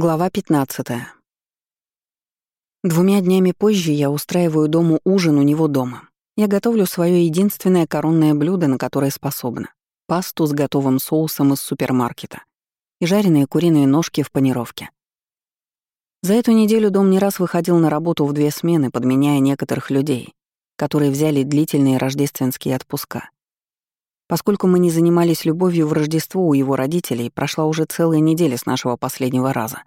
Глава 15. Двумя днями позже я устраиваю дому ужин у него дома. Я готовлю свое единственное коронное блюдо, на которое способна. Пасту с готовым соусом из супермаркета и жареные куриные ножки в панировке. За эту неделю дом не раз выходил на работу в две смены, подменяя некоторых людей, которые взяли длительные рождественские отпуска. Поскольку мы не занимались любовью в Рождество у его родителей, прошла уже целая неделя с нашего последнего раза.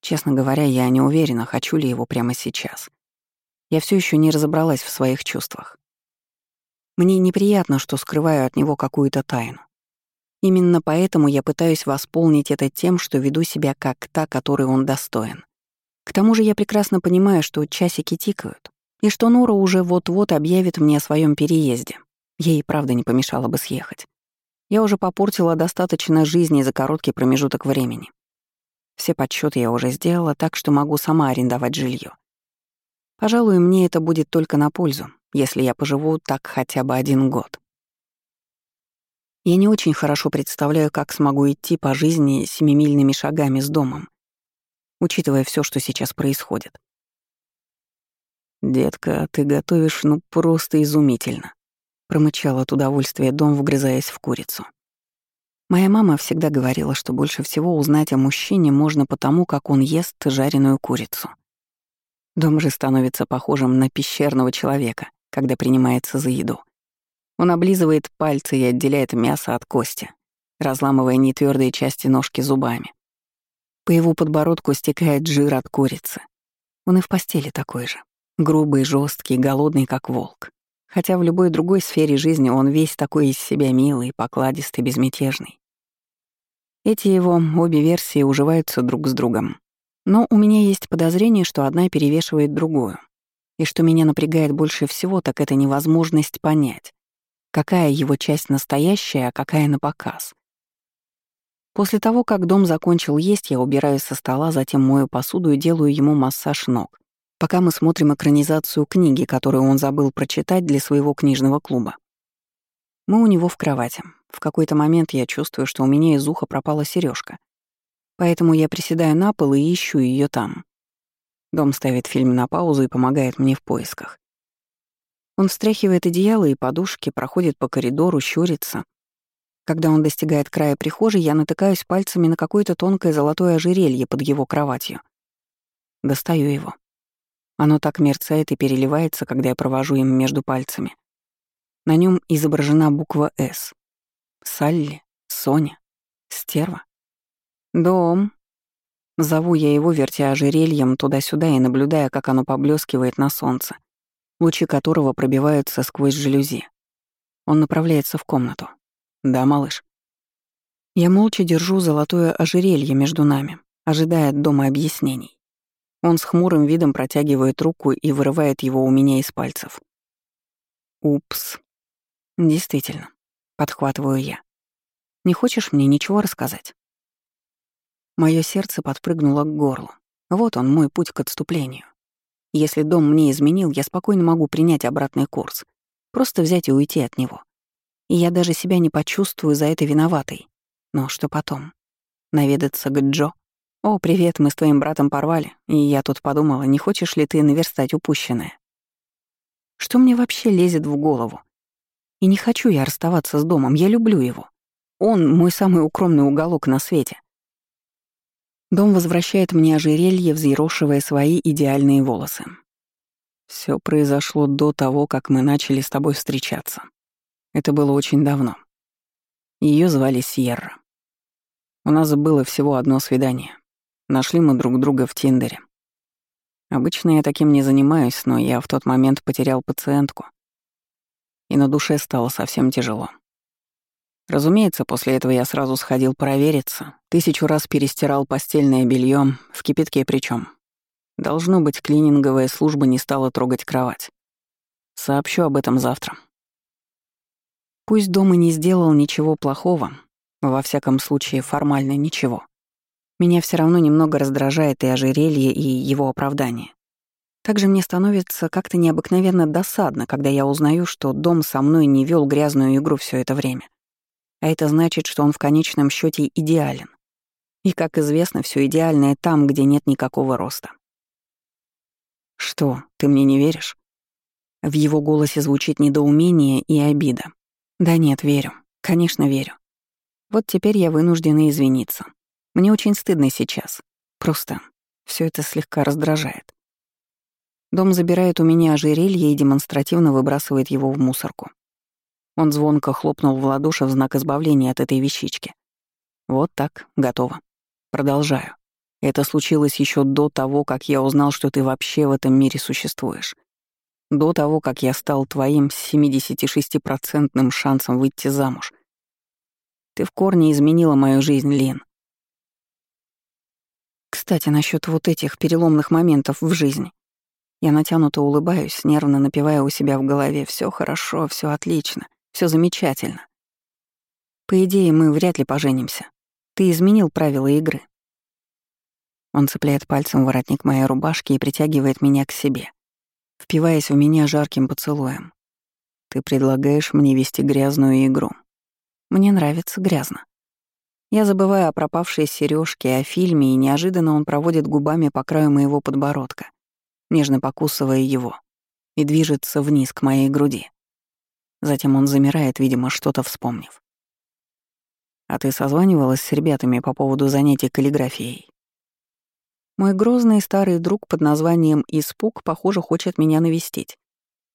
Честно говоря, я не уверена, хочу ли его прямо сейчас. Я все еще не разобралась в своих чувствах. Мне неприятно, что скрываю от него какую-то тайну. Именно поэтому я пытаюсь восполнить это тем, что веду себя как та, которой он достоин. К тому же я прекрасно понимаю, что часики тикают, и что Нора уже вот-вот объявит мне о своем переезде. Ей правда не помешало бы съехать. Я уже попортила достаточно жизни за короткий промежуток времени. Все подсчеты я уже сделала, так что могу сама арендовать жилье. Пожалуй, мне это будет только на пользу, если я поживу так хотя бы один год. Я не очень хорошо представляю, как смогу идти по жизни семимильными шагами с домом, учитывая все, что сейчас происходит. «Детка, ты готовишь ну просто изумительно», Промычал от удовольствия дом, вгрызаясь в курицу. Моя мама всегда говорила, что больше всего узнать о мужчине можно потому, как он ест жареную курицу. Дом же становится похожим на пещерного человека, когда принимается за еду. Он облизывает пальцы и отделяет мясо от кости, разламывая нетвёрдые части ножки зубами. По его подбородку стекает жир от курицы. Он и в постели такой же. Грубый, жесткий, голодный, как волк хотя в любой другой сфере жизни он весь такой из себя милый, покладистый, безмятежный. Эти его обе версии уживаются друг с другом. Но у меня есть подозрение, что одна перевешивает другую. И что меня напрягает больше всего, так это невозможность понять, какая его часть настоящая, а какая на показ. После того, как дом закончил есть, я убираю со стола, затем мою посуду и делаю ему массаж ног пока мы смотрим экранизацию книги, которую он забыл прочитать для своего книжного клуба. Мы у него в кровати. В какой-то момент я чувствую, что у меня из уха пропала сережка, Поэтому я приседаю на пол и ищу ее там. Дом ставит фильм на паузу и помогает мне в поисках. Он встряхивает одеяло и подушки, проходит по коридору, щурится. Когда он достигает края прихожей, я натыкаюсь пальцами на какое-то тонкое золотое ожерелье под его кроватью. Достаю его. Оно так мерцает и переливается, когда я провожу им между пальцами. На нем изображена буква «С». Салли, Соня, Стерва. Дом. Зову я его, вертя ожерельем туда-сюда и наблюдая, как оно поблескивает на солнце, лучи которого пробиваются сквозь жалюзи. Он направляется в комнату. «Да, малыш». Я молча держу золотое ожерелье между нами, ожидая от дома объяснений. Он с хмурым видом протягивает руку и вырывает его у меня из пальцев. Упс. Действительно. Подхватываю я. Не хочешь мне ничего рассказать? Мое сердце подпрыгнуло к горлу. Вот он, мой путь к отступлению. Если дом мне изменил, я спокойно могу принять обратный курс. Просто взять и уйти от него. И я даже себя не почувствую за это виноватой. Но что потом? Наведаться к Джо? «О, привет, мы с твоим братом порвали, и я тут подумала, не хочешь ли ты наверстать упущенное?» Что мне вообще лезет в голову? И не хочу я расставаться с домом, я люблю его. Он — мой самый укромный уголок на свете. Дом возвращает мне ожерелье, взъерошивая свои идеальные волосы. Все произошло до того, как мы начали с тобой встречаться. Это было очень давно. Ее звали Сьерра. У нас было всего одно свидание, Нашли мы друг друга в Тиндере. Обычно я таким не занимаюсь, но я в тот момент потерял пациентку. И на душе стало совсем тяжело. Разумеется, после этого я сразу сходил провериться, тысячу раз перестирал постельное белье в кипятке причем. Должно быть, клининговая служба не стала трогать кровать. Сообщу об этом завтра. Пусть дома не сделал ничего плохого, во всяком случае формально ничего. Меня все равно немного раздражает и ожерелье, и его оправдание. Также мне становится как-то необыкновенно досадно, когда я узнаю, что дом со мной не вел грязную игру все это время. А это значит, что он в конечном счете идеален. И, как известно, все идеальное там, где нет никакого роста. «Что, ты мне не веришь?» В его голосе звучит недоумение и обида. «Да нет, верю. Конечно, верю. Вот теперь я вынуждена извиниться. Мне очень стыдно сейчас. Просто все это слегка раздражает. Дом забирает у меня ожерелье и демонстративно выбрасывает его в мусорку. Он звонко хлопнул в ладоши в знак избавления от этой вещички. Вот так, готово. Продолжаю. Это случилось еще до того, как я узнал, что ты вообще в этом мире существуешь. До того, как я стал твоим с 76-процентным шансом выйти замуж. Ты в корне изменила мою жизнь, Лин. Кстати, насчет вот этих переломных моментов в жизни. Я натянуто улыбаюсь, нервно напевая у себя в голове все хорошо, все отлично, все замечательно. По идее, мы вряд ли поженимся. Ты изменил правила игры. Он цепляет пальцем воротник моей рубашки и притягивает меня к себе, впиваясь в меня жарким поцелуем. Ты предлагаешь мне вести грязную игру. Мне нравится грязно. Я забываю о пропавшей сережке, о фильме, и неожиданно он проводит губами по краю моего подбородка, нежно покусывая его, и движется вниз к моей груди. Затем он замирает, видимо, что-то вспомнив. «А ты созванивалась с ребятами по поводу занятий каллиграфией?» Мой грозный старый друг под названием «Испуг», похоже, хочет меня навестить.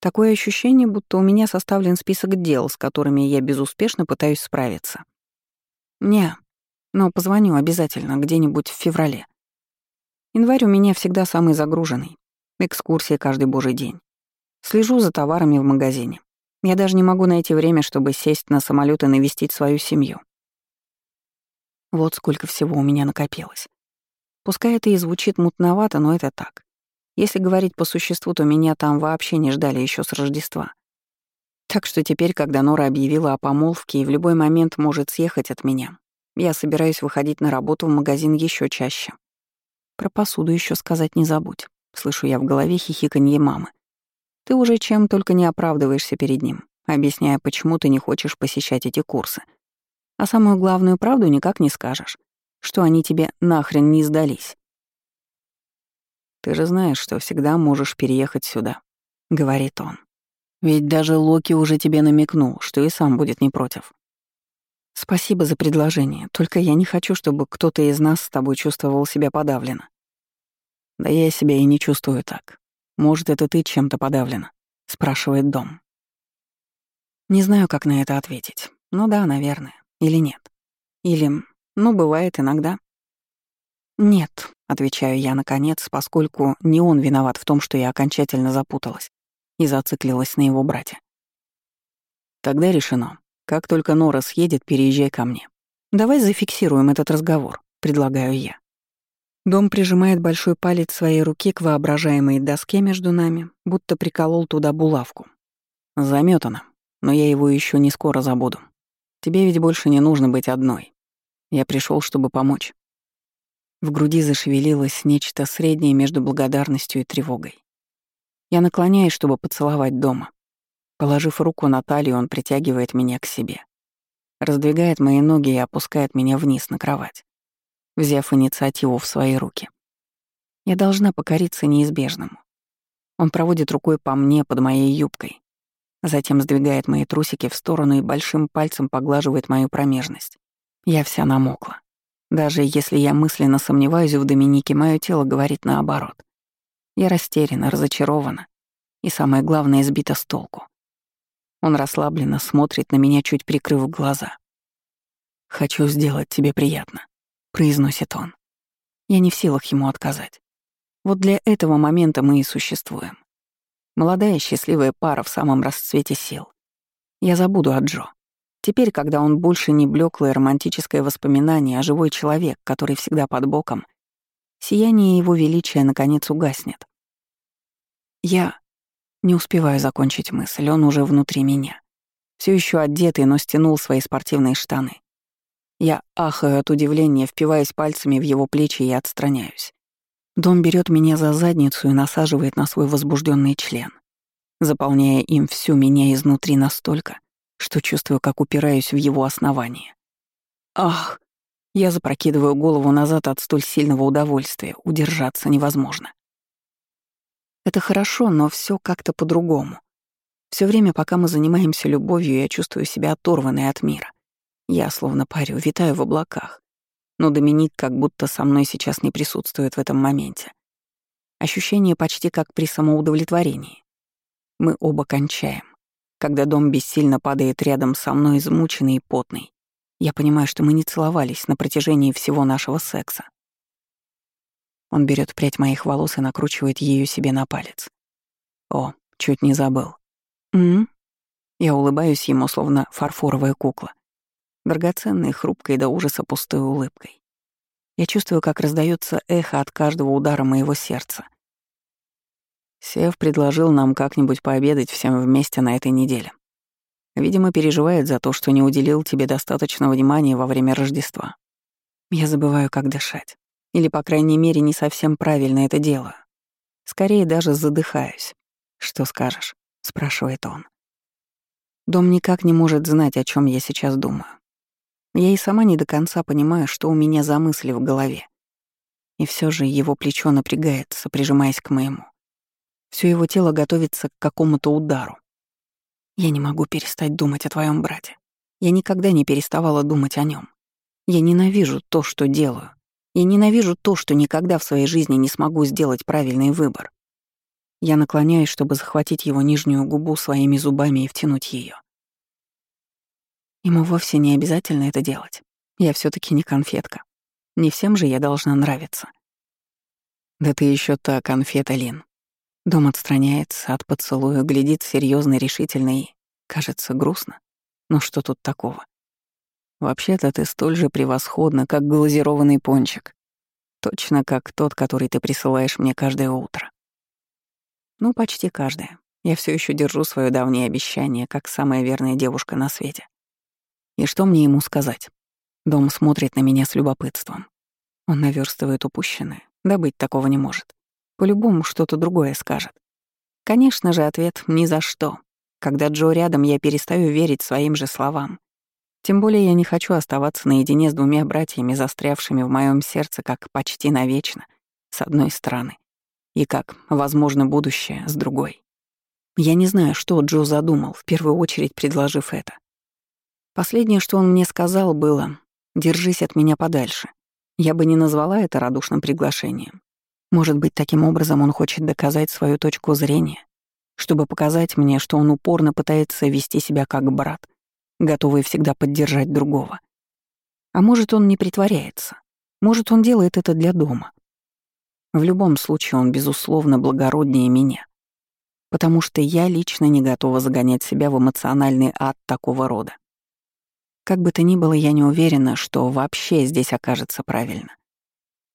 Такое ощущение, будто у меня составлен список дел, с которыми я безуспешно пытаюсь справиться. Не, но позвоню обязательно где-нибудь в феврале. Январь у меня всегда самый загруженный. Экскурсии каждый божий день. Слежу за товарами в магазине. Я даже не могу найти время, чтобы сесть на самолет и навестить свою семью. Вот сколько всего у меня накопилось. Пускай это и звучит мутновато, но это так. Если говорить по существу, то меня там вообще не ждали еще с Рождества. Так что теперь, когда Нора объявила о помолвке и в любой момент может съехать от меня, я собираюсь выходить на работу в магазин еще чаще. Про посуду еще сказать не забудь. Слышу я в голове хихиканье мамы. Ты уже чем только не оправдываешься перед ним, объясняя, почему ты не хочешь посещать эти курсы. А самую главную правду никак не скажешь, что они тебе нахрен не сдались. «Ты же знаешь, что всегда можешь переехать сюда», — говорит он. «Ведь даже Локи уже тебе намекнул, что и сам будет не против». «Спасибо за предложение, только я не хочу, чтобы кто-то из нас с тобой чувствовал себя подавленно. «Да я себя и не чувствую так. Может, это ты чем-то подавлена?» — спрашивает Дом. Не знаю, как на это ответить. Ну да, наверное. Или нет. Или, ну, бывает иногда. «Нет», — отвечаю я наконец, поскольку не он виноват в том, что я окончательно запуталась и зациклилась на его брате. «Тогда решено. Как только Нора съедет, переезжай ко мне. Давай зафиксируем этот разговор», — предлагаю я. Дом прижимает большой палец своей руки к воображаемой доске между нами, будто приколол туда булавку. Заметано, но я его еще не скоро забуду. Тебе ведь больше не нужно быть одной. Я пришел, чтобы помочь. В груди зашевелилось нечто среднее между благодарностью и тревогой. Я наклоняюсь, чтобы поцеловать дома. Положив руку на талию, он притягивает меня к себе. Раздвигает мои ноги и опускает меня вниз на кровать взяв инициативу в свои руки. Я должна покориться неизбежному. Он проводит рукой по мне под моей юбкой, затем сдвигает мои трусики в сторону и большим пальцем поглаживает мою промежность. Я вся намокла. Даже если я мысленно сомневаюсь в Доминике, мое тело говорит наоборот. Я растеряна, разочарована и, самое главное, сбита с толку. Он расслабленно смотрит на меня, чуть прикрыв глаза. «Хочу сделать тебе приятно», — произносит он. Я не в силах ему отказать. Вот для этого момента мы и существуем. Молодая счастливая пара в самом расцвете сил. Я забуду о Джо. Теперь, когда он больше не блеклое романтическое воспоминание, а живой человек, который всегда под боком, сияние его величия наконец угаснет. Я не успеваю закончить мысль, он уже внутри меня. Все еще одетый, но стянул свои спортивные штаны. Я ахаю от удивления, впиваясь пальцами в его плечи и отстраняюсь. Дом берет меня за задницу и насаживает на свой возбужденный член, заполняя им всю меня изнутри настолько, что чувствую, как упираюсь в его основание. Ах! Я запрокидываю голову назад от столь сильного удовольствия, удержаться невозможно. Это хорошо, но все как-то по-другому. Все время, пока мы занимаемся любовью, я чувствую себя оторванной от мира. Я, словно парю, витаю в облаках. Но Доминик как будто со мной сейчас не присутствует в этом моменте. Ощущение почти как при самоудовлетворении. Мы оба кончаем. Когда дом бессильно падает рядом со мной, измученный и потный, я понимаю, что мы не целовались на протяжении всего нашего секса. Он берет прядь моих волос и накручивает ее себе на палец. О, чуть не забыл. М? Я улыбаюсь ему, словно фарфоровая кукла. Драгоценной, хрупкой до ужаса пустой улыбкой. Я чувствую, как раздается эхо от каждого удара моего сердца. Сев предложил нам как-нибудь пообедать всем вместе на этой неделе. Видимо, переживает за то, что не уделил тебе достаточно внимания во время Рождества. Я забываю, как дышать. Или, по крайней мере, не совсем правильно это делаю. Скорее даже задыхаюсь. «Что скажешь?» — спрашивает он. Дом никак не может знать, о чем я сейчас думаю. Я и сама не до конца понимаю, что у меня за мысли в голове. И все же его плечо напрягается, прижимаясь к моему. Все его тело готовится к какому-то удару. Я не могу перестать думать о твоем брате. Я никогда не переставала думать о нем. Я ненавижу то, что делаю. Я ненавижу то, что никогда в своей жизни не смогу сделать правильный выбор. Я наклоняюсь, чтобы захватить его нижнюю губу своими зубами и втянуть ее. Ему вовсе не обязательно это делать. Я все таки не конфетка. Не всем же я должна нравиться. Да ты еще та конфета, Лин. Дом отстраняется от поцелуя, глядит серьезно, решительно и, кажется, грустно. Но что тут такого? Вообще-то ты столь же превосходна, как глазированный пончик. Точно как тот, который ты присылаешь мне каждое утро. Ну, почти каждое. Я все еще держу свое давнее обещание, как самая верная девушка на свете. И что мне ему сказать? Дом смотрит на меня с любопытством. Он наверстывает упущенное. Да быть такого не может. По-любому что-то другое скажет. Конечно же, ответ «ни за что». Когда Джо рядом, я перестаю верить своим же словам. Тем более я не хочу оставаться наедине с двумя братьями, застрявшими в моем сердце как почти навечно, с одной стороны, и как, возможно, будущее с другой. Я не знаю, что Джо задумал, в первую очередь предложив это. Последнее, что он мне сказал, было «держись от меня подальше». Я бы не назвала это радушным приглашением. Может быть, таким образом он хочет доказать свою точку зрения, чтобы показать мне, что он упорно пытается вести себя как брат, готовый всегда поддержать другого. А может, он не притворяется. Может, он делает это для дома. В любом случае, он, безусловно, благороднее меня. Потому что я лично не готова загонять себя в эмоциональный ад такого рода. Как бы то ни было, я не уверена, что вообще здесь окажется правильно.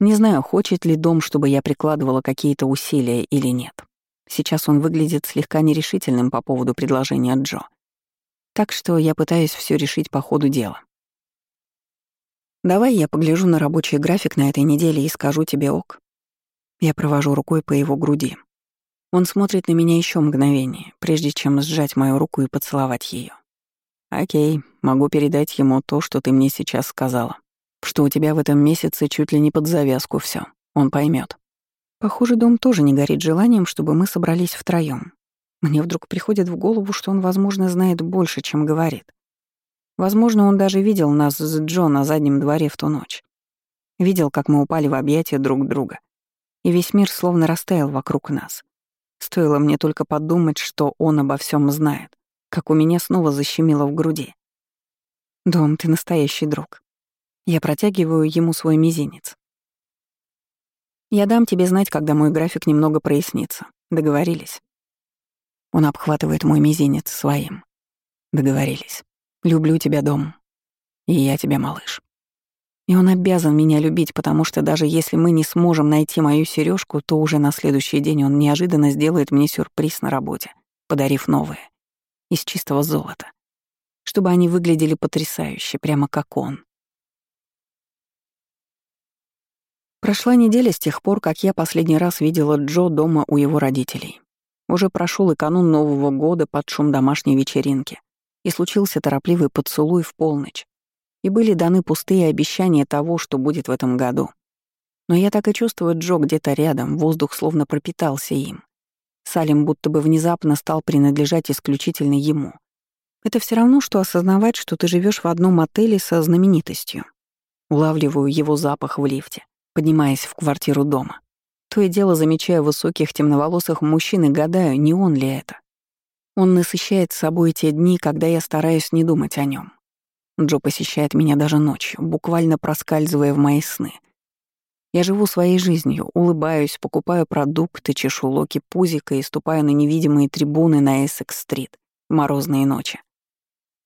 Не знаю, хочет ли дом, чтобы я прикладывала какие-то усилия или нет. Сейчас он выглядит слегка нерешительным по поводу предложения Джо. Так что я пытаюсь все решить по ходу дела. Давай я погляжу на рабочий график на этой неделе и скажу тебе ок. Я провожу рукой по его груди. Он смотрит на меня еще мгновение, прежде чем сжать мою руку и поцеловать ее. Окей, могу передать ему то, что ты мне сейчас сказала что у тебя в этом месяце чуть ли не под завязку все. Он поймет. Похоже, дом тоже не горит желанием, чтобы мы собрались втроем. Мне вдруг приходит в голову, что он, возможно, знает больше, чем говорит. Возможно, он даже видел нас с Джо на заднем дворе в ту ночь. Видел, как мы упали в объятия друг друга. И весь мир словно растаял вокруг нас. Стоило мне только подумать, что он обо всем знает, как у меня снова защемило в груди. «Дом, ты настоящий друг. Я протягиваю ему свой мизинец. «Я дам тебе знать, когда мой график немного прояснится. Договорились?» Он обхватывает мой мизинец своим. Договорились. Люблю тебя, дом. И я тебя, малыш. И он обязан меня любить, потому что даже если мы не сможем найти мою сережку, то уже на следующий день он неожиданно сделает мне сюрприз на работе, подарив новые. Из чистого золота. Чтобы они выглядели потрясающе, прямо как он. Прошла неделя с тех пор, как я последний раз видела Джо дома у его родителей. Уже прошел и канун Нового года под шум домашней вечеринки, и случился торопливый поцелуй в полночь. и были даны пустые обещания того, что будет в этом году. Но я так и чувствую Джо где-то рядом, воздух словно пропитался им. Салим будто бы внезапно стал принадлежать исключительно ему. Это все равно, что осознавать, что ты живешь в одном отеле со знаменитостью. Улавливаю его запах в лифте, поднимаясь в квартиру дома. То и дело замечаю высоких темноволосых мужчин и гадаю, не он ли это. Он насыщает собой те дни, когда я стараюсь не думать о нем. Джо посещает меня даже ночью, буквально проскальзывая в мои сны. Я живу своей жизнью, улыбаюсь, покупаю продукты, чешу локи пузика и ступаю на невидимые трибуны на Эссекс-стрит в морозные ночи,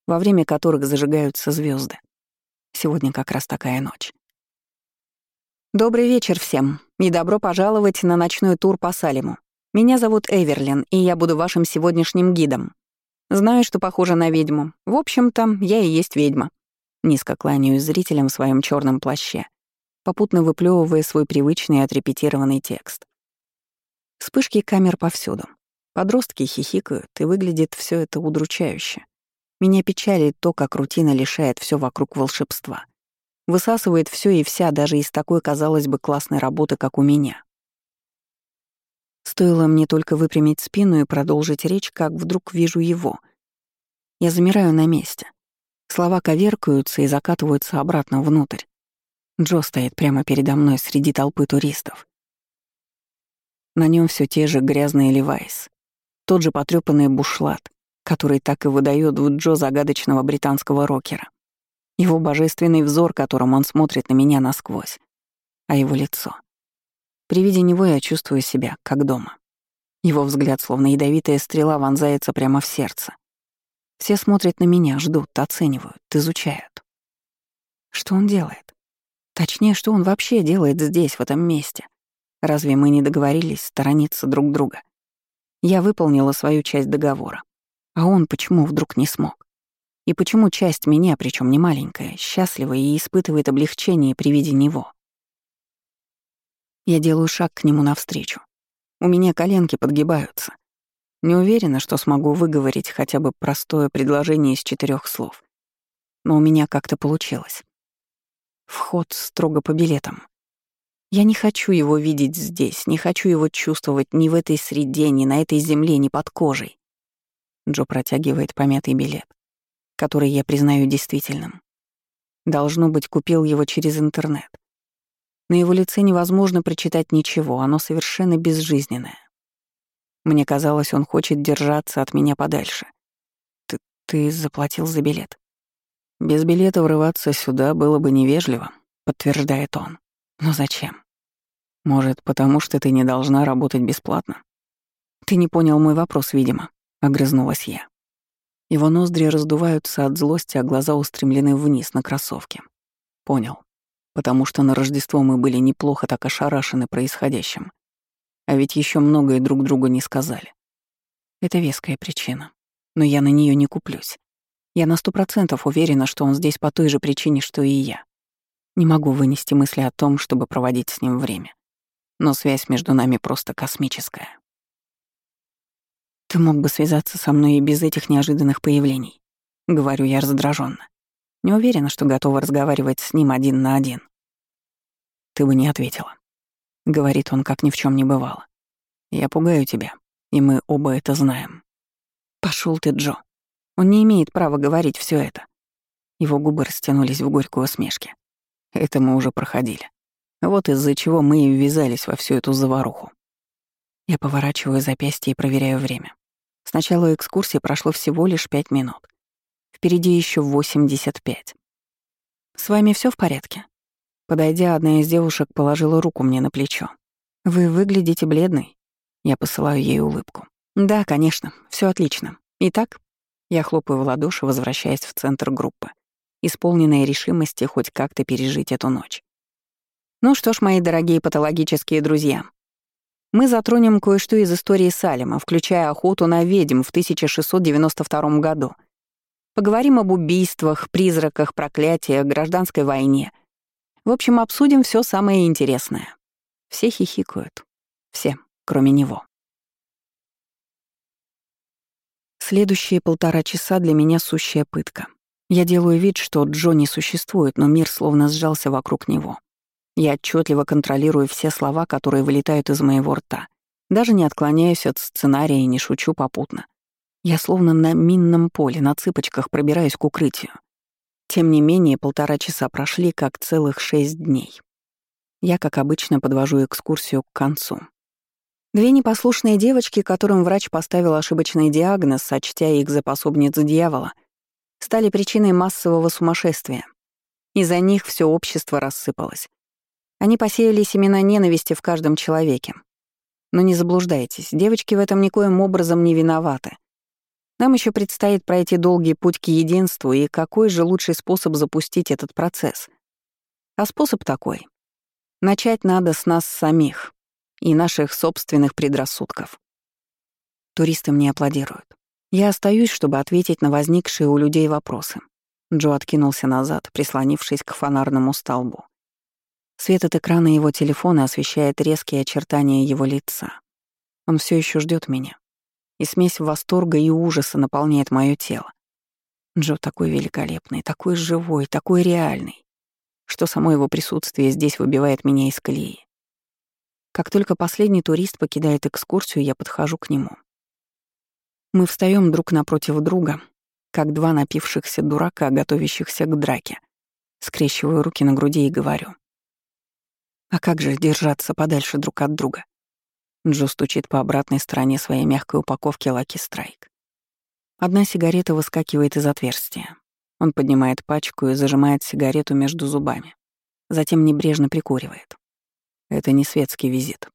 во время которых зажигаются звезды. Сегодня как раз такая ночь. Добрый вечер всем и добро пожаловать на ночной тур по Салиму. Меня зовут Эверлин, и я буду вашим сегодняшним гидом. Знаю, что похоже на ведьму. В общем-то, я и есть ведьма. Низко кланяюсь зрителям в своем черном плаще, попутно выплевывая свой привычный отрепетированный текст. Вспышки камер повсюду. Подростки хихикают, и выглядит все это удручающе. Меня печалит то, как рутина лишает все вокруг волшебства. Высасывает все и вся даже из такой, казалось бы, классной работы, как у меня. Стоило мне только выпрямить спину и продолжить речь, как вдруг вижу его. Я замираю на месте. Слова коверкаются и закатываются обратно внутрь. Джо стоит прямо передо мной среди толпы туристов. На нем все те же грязные левайс, тот же потрёпанный бушлат, который так и выдает в Джо загадочного британского рокера. Его божественный взор, которым он смотрит на меня насквозь, а его лицо — при виде него я чувствую себя, как дома. Его взгляд, словно ядовитая стрела, вонзается прямо в сердце. Все смотрят на меня, ждут, оценивают, изучают. Что он делает? Точнее, что он вообще делает здесь, в этом месте? Разве мы не договорились сторониться друг друга? Я выполнила свою часть договора. А он почему вдруг не смог? И почему часть меня, причем не маленькая, счастлива и испытывает облегчение при виде него? Я делаю шаг к нему навстречу. У меня коленки подгибаются. Не уверена, что смогу выговорить хотя бы простое предложение из четырех слов. Но у меня как-то получилось. Вход строго по билетам. Я не хочу его видеть здесь, не хочу его чувствовать ни в этой среде, ни на этой земле, ни под кожей. Джо протягивает помятый билет, который я признаю действительным. Должно быть, купил его через интернет. На его лице невозможно прочитать ничего, оно совершенно безжизненное. Мне казалось, он хочет держаться от меня подальше. Ты, ты заплатил за билет? Без билета врываться сюда было бы невежливо, подтверждает он. Но зачем? Может, потому что ты не должна работать бесплатно? Ты не понял мой вопрос, видимо, огрызнулась я. Его ноздри раздуваются от злости, а глаза устремлены вниз на кроссовки. Понял потому что на Рождество мы были неплохо так ошарашены происходящим. А ведь еще многое друг другу не сказали. Это веская причина. Но я на нее не куплюсь. Я на сто процентов уверена, что он здесь по той же причине, что и я. Не могу вынести мысли о том, чтобы проводить с ним время. Но связь между нами просто космическая. Ты мог бы связаться со мной и без этих неожиданных появлений. Говорю я раздраженно. Не уверена, что готова разговаривать с ним один на один. Ты бы не ответила. Говорит он, как ни в чем не бывало. Я пугаю тебя, и мы оба это знаем. Пошел ты, Джо. Он не имеет права говорить все это. Его губы растянулись в горькой усмешке. Это мы уже проходили. Вот из-за чего мы и ввязались во всю эту заваруху. Я поворачиваю запястье и проверяю время. С начала экскурсии прошло всего лишь пять минут. Впереди еще 85. «С вами все в порядке?» Подойдя, одна из девушек положила руку мне на плечо. «Вы выглядите бледной». Я посылаю ей улыбку. «Да, конечно, все отлично. Итак?» Я хлопаю в ладоши, возвращаясь в центр группы, исполненная решимости хоть как-то пережить эту ночь. Ну что ж, мои дорогие патологические друзья, мы затронем кое-что из истории Салема, включая охоту на ведьм в 1692 году. Поговорим об убийствах, призраках, проклятиях, гражданской войне — в общем, обсудим все самое интересное. Все хихикают. Все, кроме него. Следующие полтора часа для меня сущая пытка. Я делаю вид, что Джо не существует, но мир словно сжался вокруг него. Я отчетливо контролирую все слова, которые вылетают из моего рта. Даже не отклоняюсь от сценария и не шучу попутно. Я словно на минном поле, на цыпочках пробираюсь к укрытию. Тем не менее, полтора часа прошли, как целых шесть дней. Я, как обычно, подвожу экскурсию к концу. Две непослушные девочки, которым врач поставил ошибочный диагноз, сочтя их за пособниц дьявола — стали причиной массового сумасшествия. Из-за них все общество рассыпалось. Они посеяли семена ненависти в каждом человеке. Но не заблуждайтесь, девочки в этом никоим образом не виноваты. Нам еще предстоит пройти долгий путь к единству, и какой же лучший способ запустить этот процесс? А способ такой. Начать надо с нас самих и наших собственных предрассудков. Туристы мне аплодируют. Я остаюсь, чтобы ответить на возникшие у людей вопросы. Джо откинулся назад, прислонившись к фонарному столбу. Свет от экрана его телефона освещает резкие очертания его лица. Он все еще ждет меня. И смесь восторга и ужаса наполняет мое тело. Джо такой великолепный, такой живой, такой реальный, что само его присутствие здесь выбивает меня из колеи. Как только последний турист покидает экскурсию, я подхожу к нему. Мы встаем друг напротив друга, как два напившихся дурака, готовящихся к драке. Скрещиваю руки на груди и говорю. А как же держаться подальше друг от друга? Джо стучит по обратной стороне своей мягкой упаковки Lucky Strike. Одна сигарета выскакивает из отверстия. Он поднимает пачку и зажимает сигарету между зубами. Затем небрежно прикуривает. Это не светский визит.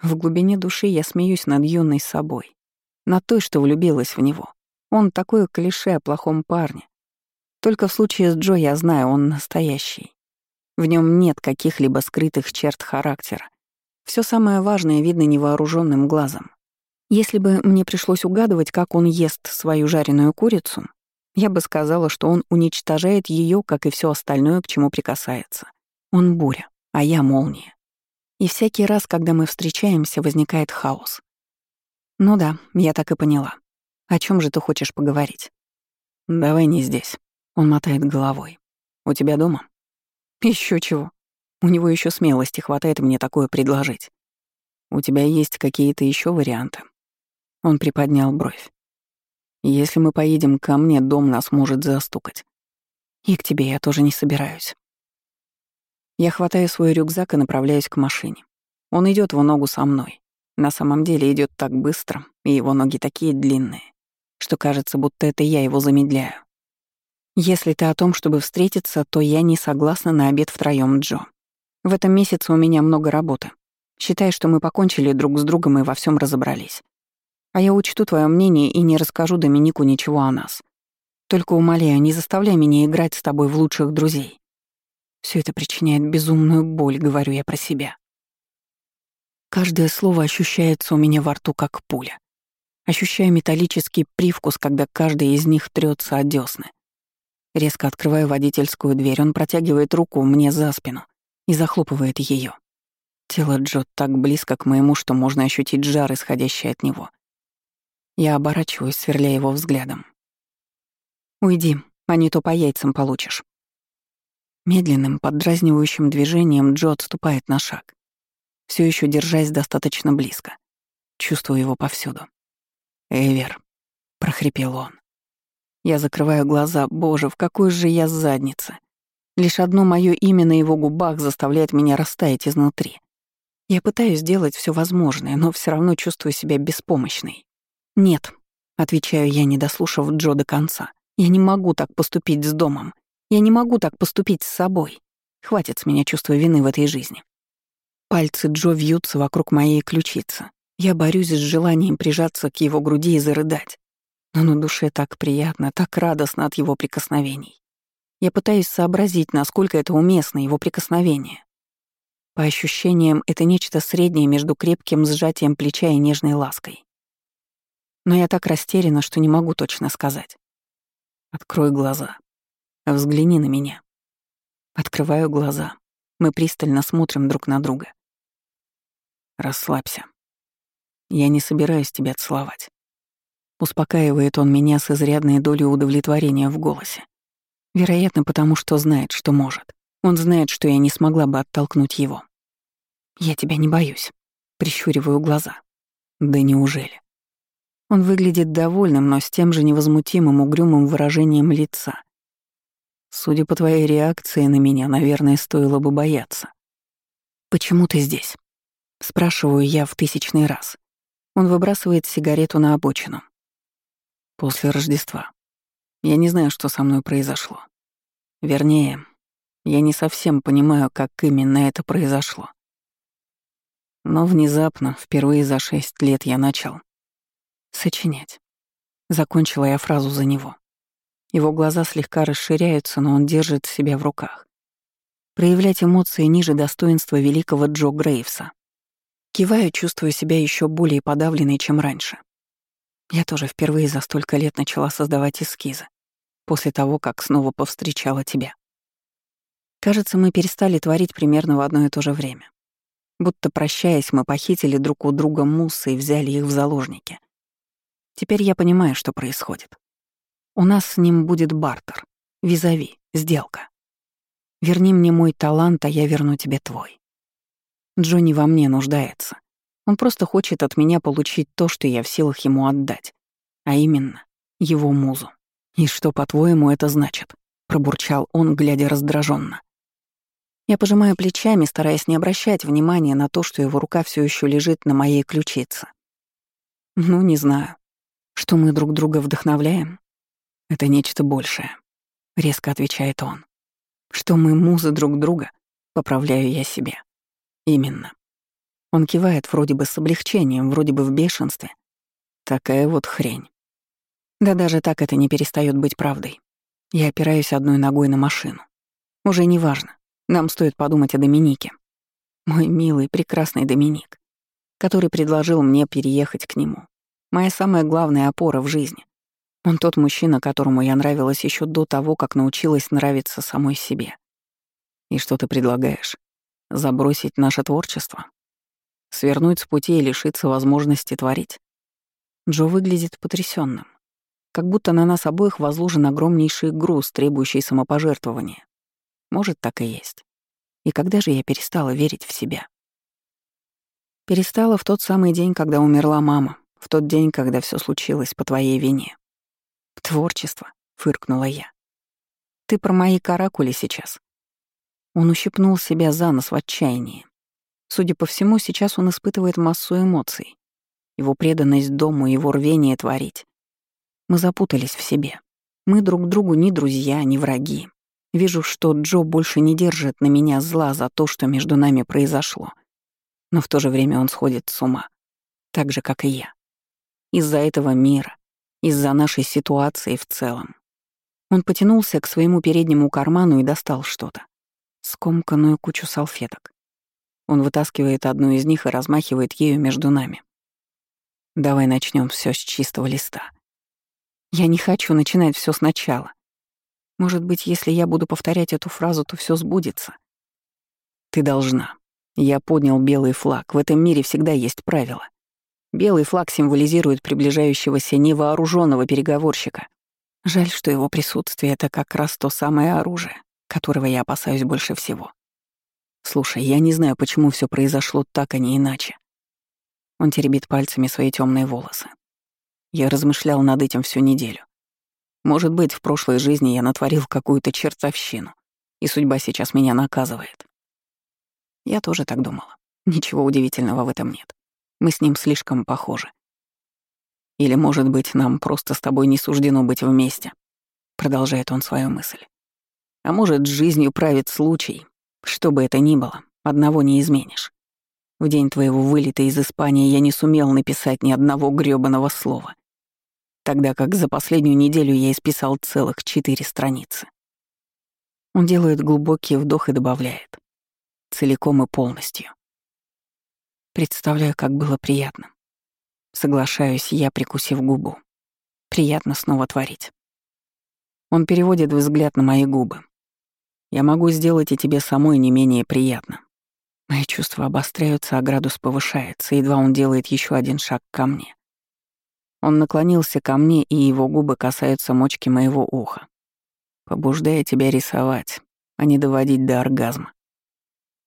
В глубине души я смеюсь над юной собой, на той, что влюбилась в него. Он такое клише о плохом парне. Только в случае с Джо я знаю, он настоящий. В нем нет каких-либо скрытых черт характера. Все самое важное видно невооруженным глазом. Если бы мне пришлось угадывать, как он ест свою жареную курицу, я бы сказала, что он уничтожает ее, как и все остальное, к чему прикасается. Он буря, а я молния. И всякий раз, когда мы встречаемся, возникает хаос. Ну да, я так и поняла. О чем же ты хочешь поговорить? Давай не здесь. Он мотает головой. У тебя дома? Еще чего. У него еще смелости хватает мне такое предложить. У тебя есть какие-то еще варианты? Он приподнял бровь. Если мы поедем ко мне, дом нас может застукать. И к тебе я тоже не собираюсь. Я хватаю свой рюкзак и направляюсь к машине. Он идет в ногу со мной. На самом деле идет так быстро, и его ноги такие длинные, что кажется, будто это я его замедляю. Если ты о том, чтобы встретиться, то я не согласна на обед втроём, Джо. В этом месяце у меня много работы. Считай, что мы покончили друг с другом и во всем разобрались. А я учту твое мнение и не расскажу Доминику ничего о нас. Только умоляю, не заставляй меня играть с тобой в лучших друзей. Все это причиняет безумную боль, говорю я про себя. Каждое слово ощущается у меня во рту, как пуля. Ощущаю металлический привкус, когда каждый из них трется о дёсны. Резко открываю водительскую дверь, он протягивает руку мне за спину и захлопывает ее. Тело Джо так близко к моему, что можно ощутить жар, исходящий от него. Я оборачиваюсь, сверля его взглядом. «Уйди, а не то по яйцам получишь». Медленным, поддразнивающим движением Джо отступает на шаг все еще держась достаточно близко. Чувствую его повсюду. «Эвер», — прохрипел он. Я закрываю глаза. Боже, в какой же я заднице. Лишь одно мое имя на его губах заставляет меня растаять изнутри. Я пытаюсь сделать все возможное, но все равно чувствую себя беспомощной. «Нет», — отвечаю я, не дослушав Джо до конца. «Я не могу так поступить с домом. Я не могу так поступить с собой. Хватит с меня чувства вины в этой жизни. Пальцы Джо вьются вокруг моей ключицы. Я борюсь с желанием прижаться к его груди и зарыдать. Но на душе так приятно, так радостно от его прикосновений. Я пытаюсь сообразить, насколько это уместно, его прикосновение. По ощущениям, это нечто среднее между крепким сжатием плеча и нежной лаской. Но я так растеряна, что не могу точно сказать. Открой глаза. Взгляни на меня. Открываю глаза. Мы пристально смотрим друг на друга. Расслабься. Я не собираюсь тебя целовать. Успокаивает он меня с изрядной долей удовлетворения в голосе. Вероятно, потому что знает, что может. Он знает, что я не смогла бы оттолкнуть его. «Я тебя не боюсь», — прищуриваю глаза. «Да неужели?» Он выглядит довольным, но с тем же невозмутимым угрюмым выражением лица. Судя по твоей реакции на меня, наверное, стоило бы бояться. «Почему ты здесь?» — спрашиваю я в тысячный раз. Он выбрасывает сигарету на обочину. После Рождества. Я не знаю, что со мной произошло. Вернее, я не совсем понимаю, как именно это произошло. Но внезапно, впервые за шесть лет я начал сочинять. Закончила я фразу за него. Его глаза слегка расширяются, но он держит себя в руках. Проявлять эмоции ниже достоинства великого Джо Грейвса. Киваю, чувствую себя еще более подавленной, чем раньше. Я тоже впервые за столько лет начала создавать эскизы, после того, как снова повстречала тебя. Кажется, мы перестали творить примерно в одно и то же время. Будто прощаясь, мы похитили друг у друга муссы и взяли их в заложники. Теперь я понимаю, что происходит. У нас с ним будет бартер, визави, сделка. Верни мне мой талант, а я верну тебе твой. Джонни во мне нуждается. Он просто хочет от меня получить то, что я в силах ему отдать, а именно его музу. «И что, по-твоему, это значит?» — пробурчал он, глядя раздраженно. Я пожимаю плечами, стараясь не обращать внимания на то, что его рука все еще лежит на моей ключице. Ну, не знаю. Что мы друг друга вдохновляем? Это нечто большее, — резко отвечает он. Что мы музы друг друга, поправляю я себе. Именно. Он кивает вроде бы с облегчением, вроде бы в бешенстве. Такая вот хрень. Да даже так это не перестает быть правдой. Я опираюсь одной ногой на машину. Уже не важно. Нам стоит подумать о Доминике. Мой милый, прекрасный Доминик, который предложил мне переехать к нему. Моя самая главная опора в жизни. Он тот мужчина, которому я нравилась еще до того, как научилась нравиться самой себе. И что ты предлагаешь? Забросить наше творчество? Свернуть с пути и лишиться возможности творить? Джо выглядит потрясенным, как будто на нас обоих возложен огромнейший груз, требующий самопожертвования. Может, так и есть. И когда же я перестала верить в себя? Перестала в тот самый день, когда умерла мама, в тот день, когда все случилось по твоей вине. Творчество, фыркнула я. Ты про мои каракули сейчас. Он ущипнул себя за нос в отчаянии. Судя по всему, сейчас он испытывает массу эмоций. Его преданность дому, его рвение творить. Мы запутались в себе. Мы друг другу ни друзья, ни враги. Вижу, что Джо больше не держит на меня зла за то, что между нами произошло. Но в то же время он сходит с ума. Так же, как и я. Из-за этого мира, из-за нашей ситуации в целом. Он потянулся к своему переднему карману и достал что-то. Скомканную кучу салфеток. Он вытаскивает одну из них и размахивает ею между нами. Давай начнем все с чистого листа. Я не хочу начинать все сначала. Может быть, если я буду повторять эту фразу, то все сбудется. Ты должна. Я поднял белый флаг. В этом мире всегда есть правила. Белый флаг символизирует приближающегося невооруженного переговорщика. Жаль, что его присутствие — это как раз то самое оружие, которого я опасаюсь больше всего. Слушай, я не знаю, почему все произошло так, а не иначе. Он теребит пальцами свои темные волосы. Я размышлял над этим всю неделю. Может быть, в прошлой жизни я натворил какую-то чертовщину, и судьба сейчас меня наказывает. Я тоже так думала. Ничего удивительного в этом нет. Мы с ним слишком похожи. Или, может быть, нам просто с тобой не суждено быть вместе, продолжает он свою мысль. А может, жизнью правит случай. Что бы это ни было, одного не изменишь. В день твоего вылета из Испании я не сумел написать ни одного грёбаного слова тогда как за последнюю неделю я исписал целых четыре страницы. Он делает глубокий вдох и добавляет. Целиком и полностью. Представляю, как было приятно. Соглашаюсь я, прикусив губу. Приятно снова творить. Он переводит взгляд на мои губы. Я могу сделать и тебе самой не менее приятно. Мои чувства обостряются, а градус повышается, едва он делает еще один шаг ко мне. Он наклонился ко мне, и его губы касаются мочки моего уха, побуждая тебя рисовать, а не доводить до оргазма.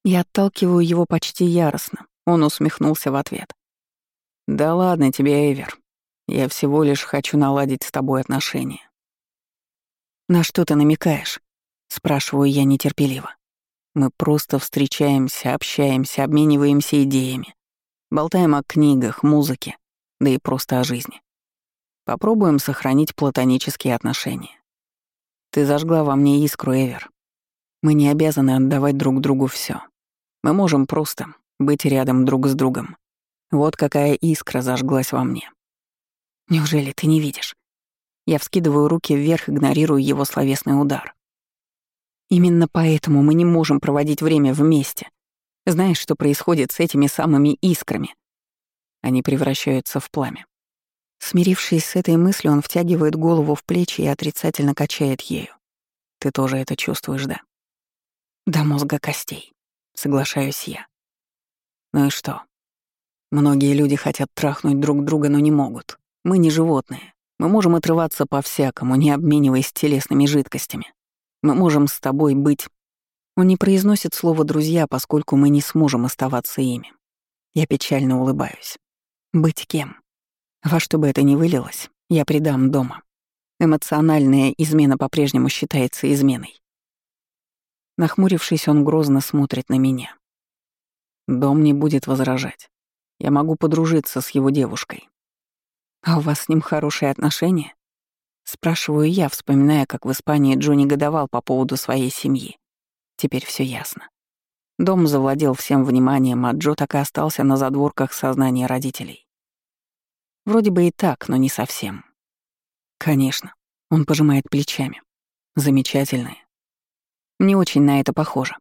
Я отталкиваю его почти яростно. Он усмехнулся в ответ. «Да ладно тебе, Эвер. Я всего лишь хочу наладить с тобой отношения». «На что ты намекаешь?» — спрашиваю я нетерпеливо. Мы просто встречаемся, общаемся, обмениваемся идеями. Болтаем о книгах, музыке, да и просто о жизни. Попробуем сохранить платонические отношения. Ты зажгла во мне искру, Эвер. Мы не обязаны отдавать друг другу все. Мы можем просто быть рядом друг с другом. Вот какая искра зажглась во мне. Неужели ты не видишь? Я вскидываю руки вверх, игнорируя его словесный удар. Именно поэтому мы не можем проводить время вместе. Знаешь, что происходит с этими самыми искрами? Они превращаются в пламя. Смирившись с этой мыслью, он втягивает голову в плечи и отрицательно качает ею. Ты тоже это чувствуешь, да? До мозга костей. Соглашаюсь я. Ну и что? Многие люди хотят трахнуть друг друга, но не могут. Мы не животные. Мы можем отрываться по-всякому, не обмениваясь телесными жидкостями. Мы можем с тобой быть... Он не произносит слово «друзья», поскольку мы не сможем оставаться ими. Я печально улыбаюсь. Быть кем? Во что бы это ни вылилось, я предам дома. Эмоциональная измена по-прежнему считается изменой. Нахмурившись, он грозно смотрит на меня. Дом не будет возражать. Я могу подружиться с его девушкой. А у вас с ним хорошие отношения? Спрашиваю я, вспоминая, как в Испании Джонни годовал по поводу своей семьи. Теперь все ясно. Дом завладел всем вниманием, а Джо так и остался на задворках сознания родителей. Вроде бы и так, но не совсем. Конечно, он пожимает плечами. Замечательные. Не очень на это похоже.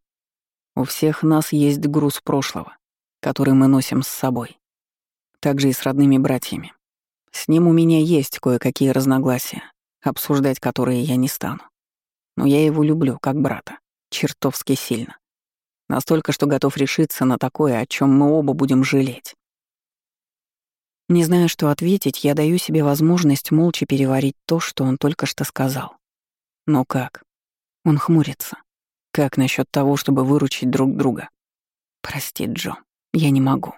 У всех нас есть груз прошлого, который мы носим с собой. Так же и с родными братьями. С ним у меня есть кое-какие разногласия, обсуждать которые я не стану. Но я его люблю, как брата, чертовски сильно. Настолько, что готов решиться на такое, о чем мы оба будем жалеть. Не зная, что ответить, я даю себе возможность молча переварить то, что он только что сказал. Но как? Он хмурится. Как насчет того, чтобы выручить друг друга? Прости, Джо, я не могу.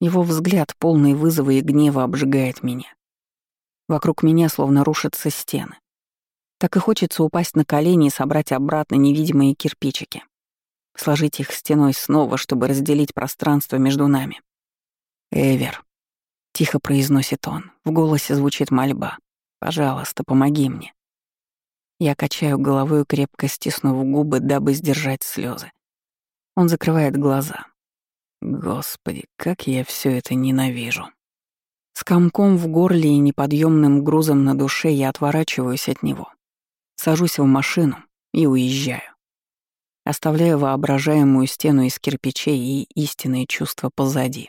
Его взгляд, полный вызова и гнева, обжигает меня. Вокруг меня словно рушатся стены. Так и хочется упасть на колени и собрать обратно невидимые кирпичики. Сложить их стеной снова, чтобы разделить пространство между нами. «Эвер», — тихо произносит он, в голосе звучит мольба. «Пожалуйста, помоги мне». Я качаю головой, крепко стиснув губы, дабы сдержать слезы. Он закрывает глаза. Господи, как я все это ненавижу. С комком в горле и неподъемным грузом на душе я отворачиваюсь от него. Сажусь в машину и уезжаю. Оставляю воображаемую стену из кирпичей и истинные чувства позади.